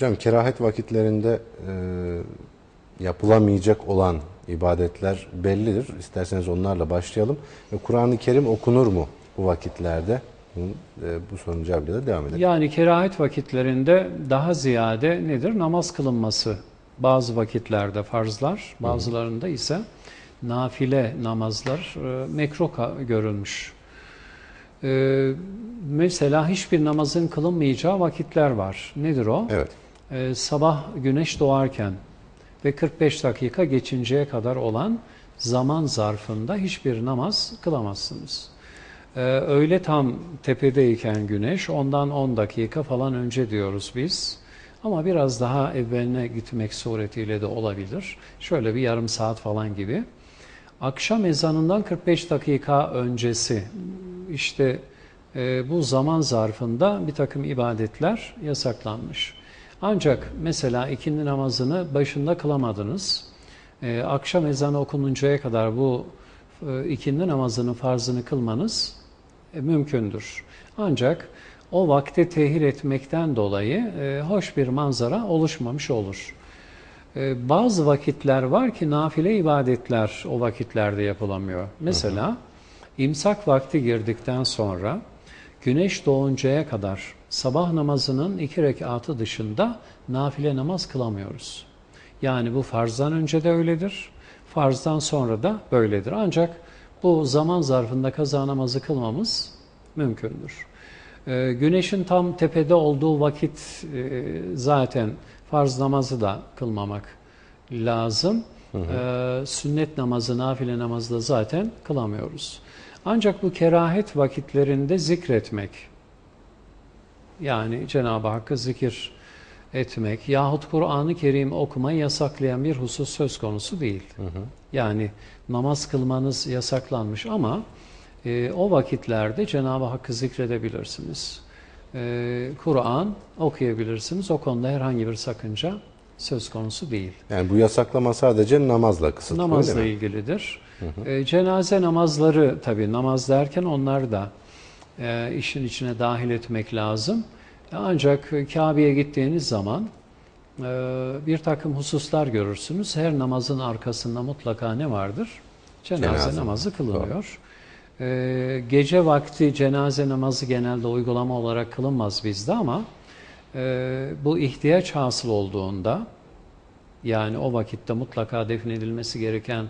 Hocam kerahet vakitlerinde e, yapılamayacak olan ibadetler bellidir. İsterseniz onlarla başlayalım. Kur'an-ı Kerim okunur mu bu vakitlerde? Hı, e, bu cevabıyla da devam edelim. Yani kerahet vakitlerinde daha ziyade nedir? Namaz kılınması. Bazı vakitlerde farzlar, bazılarında ise nafile namazlar e, mekruh görülmüş. E, mesela hiçbir namazın kılınmayacağı vakitler var. Nedir o? Evet. Ee, sabah güneş doğarken ve 45 dakika geçinceye kadar olan zaman zarfında hiçbir namaz kılamazsınız. Ee, öyle tam tepedeyken güneş ondan 10 dakika falan önce diyoruz biz. Ama biraz daha evveline gitmek suretiyle de olabilir. Şöyle bir yarım saat falan gibi. Akşam ezanından 45 dakika öncesi işte e, bu zaman zarfında bir takım ibadetler yasaklanmış. Ancak mesela ikindi namazını başında kılamadınız. Ee, akşam ezanı okununcaya kadar bu e, ikindi namazının farzını kılmanız e, mümkündür. Ancak o vakte tehir etmekten dolayı e, hoş bir manzara oluşmamış olur. E, bazı vakitler var ki nafile ibadetler o vakitlerde yapılamıyor. Mesela imsak vakti girdikten sonra güneş doğuncaya kadar sabah namazının iki rekatı dışında nafile namaz kılamıyoruz. Yani bu farzdan önce de öyledir, farzdan sonra da böyledir. Ancak bu zaman zarfında kaza namazı kılmamız mümkündür. Ee, güneşin tam tepede olduğu vakit e, zaten farz namazı da kılmamak lazım. Ee, sünnet namazı, nafile namazı da zaten kılamıyoruz. Ancak bu kerahet vakitlerinde zikretmek, yani Cenab-ı Hakk'ı zikir etmek yahut Kur'an-ı Kerim okumayı yasaklayan bir husus söz konusu değil. Yani namaz kılmanız yasaklanmış ama e, o vakitlerde Cenab-ı Hakk'ı zikredebilirsiniz. E, Kur'an okuyabilirsiniz. O konuda herhangi bir sakınca söz konusu değil. Yani bu yasaklama sadece namazla kısıtlı Namazla öyle mi? ilgilidir. E, cenaze namazları tabii namaz derken onları da e, işin içine dahil etmek lazım. E, Ancak Kabe'ye gittiğiniz zaman e, bir takım hususlar görürsünüz. Her namazın arkasında mutlaka ne vardır? Cenaze, Cenaze namazı kılınıyor. E, gece vakti cenaze namazı genelde uygulama olarak kılınmaz bizde ama bu ihtiyaç hasıl olduğunda yani o vakitte mutlaka defnedilmesi gereken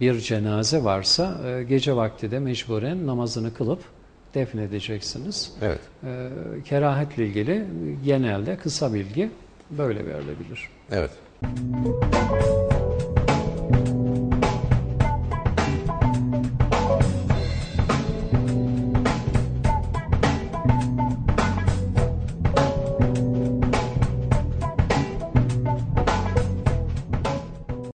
bir cenaze varsa gece vakti de mecburen namazını kılıp defnedeceksiniz. Evet. E, kerahetle ilgili genelde kısa bilgi böyle verilebilir. Evet.